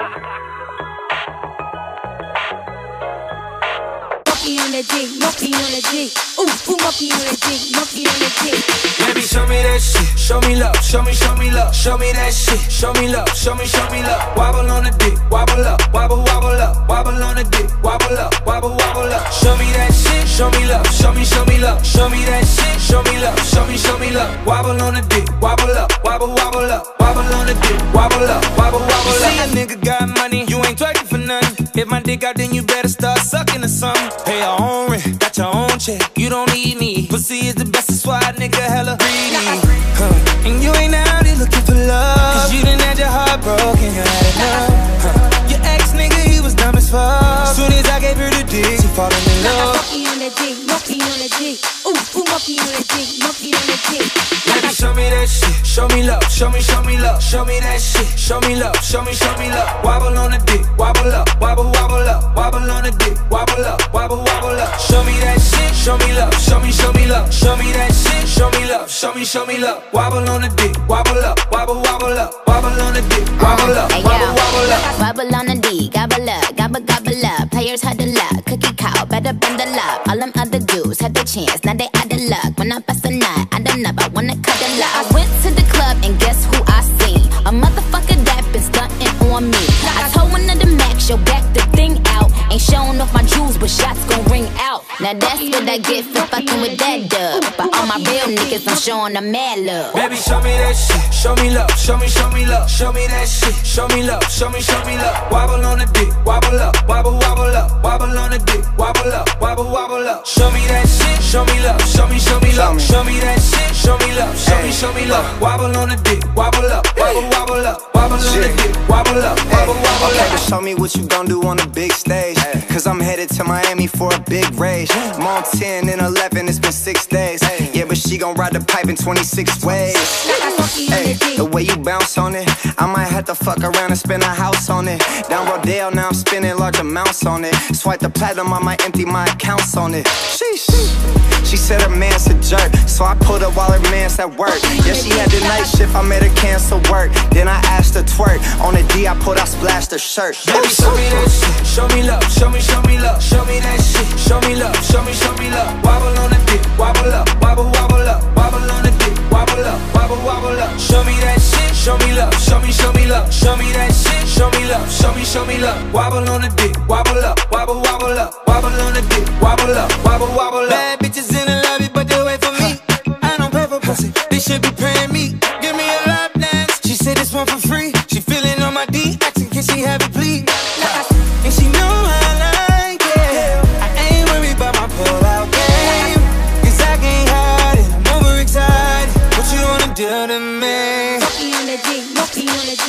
Monkey on the D, monkey on the D. Ooh, ooh, monkey on the D, monkey on the D. Baby, show me that shit. Show me love. Show me, show me love. Show me that shit. Show me love. Show me, show me love. Wobble on the dick. Wobble up. Wobble, wobble up. Wobble on the dick. Wobble up. Wobble, wobble up. Show me that shit. Show me love. Show me, show me love. Show me that shit. Show me love. Show me, show me love. Wobble on the dick. Wobble up. Wobble, wobble up. Dick then you better start sucking or something. Pay your own rent. Got your own check. You don't need me. Pussy is the best. That's why nigga hella greedy. Huh. And you ain't out here looking for love. Cause you done had your heart broken. You had enough. Huh. Your ex nigga, he was dumb as fuck. Soon as I gave her the dick, she falling in love. Monkey on the D, monkey on the D. Ooh, ooh, monkey on the D, monkey on the D. Baby, show me that shit. Show me love. Show me, show me love. Show me that shit. Show me love. Show me, show me love. Wobble on the dick. Wobble up. Wobble. Wobble on the dick. Wobble up. Wobble, wobble up. Show me that shit. Show me love. Show me, show me love. Show me that shit. Show me love. Show me, show me love. Wobble on the dick. Wobble up. Wobble, wobble up. Wobble on the dick. Wobble up. Wobble, wobble up. Bubble on the D, gobble up, gobble gobble up. Players huddle up, cookie cow, better bundle up. All them other dudes had the chance, now they out of luck. When I bust a nut, I don't know, I wanna cuddle up. I went to the club and guess who I seen? A motherfucker that been stunting on me. I told one of the max, yo, back the thing out. Ain't showing off my jewels, but shots gon' ring out. Now that's what I get for fucking with that dub. But all my real niggas, I'm showing them mad love. Baby, show me that shit. Show me love. Show me, show me love. Show me that shit. Show me love. Show me, show me love. Wobble on the dick. Wobble up. Wobble, wobble up. Wobble on the dick. Wobble up. Wobble, wobble up. Show me that shit. Show me love. Show me, show me love. Show me that shit. Show me love. Show me, show me love. Wobble on the dick. Wobble up. Wobble, wobble up. Wobble on the dick. Wobble up. Wobble, wobble up. show me what you gon' do on the big stage. Cause I'm headed to Miami for a big rage. I'm on 10 and 11, it's been six days. Yeah, but she gon' ride the pipe in 26 ways. Hey, the way you bounce on it, I might have to fuck around and spend a house on it. Down Rodeo, now I'm spending large amounts on it. Swipe the platinum, I might empty my accounts on it. Sheesh. She said her man's a jerk, so I pulled her while her man's at work. Yeah, she had the night shift, I made her cancel work. Then I asked her twerk. On the D, I put, I splashed her shirt. Baby, show me that shit. Show me love. Show me, show me love. Show me that shit. Show me love. Show me, show me love. Wobble on the dick. Wobble up. Wobble, up. Wobble Show me. Show me, love. Wobble on the dick. Wobble up. Wobble, wobble up. Wobble on the dick. Wobble up. Wobble, wobble up.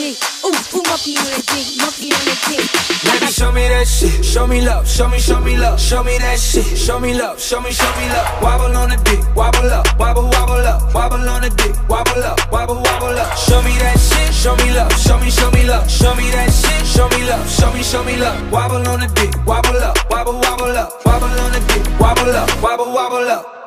Monkey on the D. Ooh, ooh, monkey on the D, monkey on the D. Baby, show me that shit. Show me love. Show me, show me love. Show me that shit. Show me love. Show me, show me love. Wobble on the dick. Wobble up. Wobble, wobble up. Wobble on the dick. Wobble up. Wobble, wobble up. Show me that shit. Show me love. Show me, show me love. Show me that shit. Show me love. Show me, show me love. Wobble on the dick. Wobble up. Wobble, wobble up. Wobble on the dick. Wobble up. Wobble, wobble up.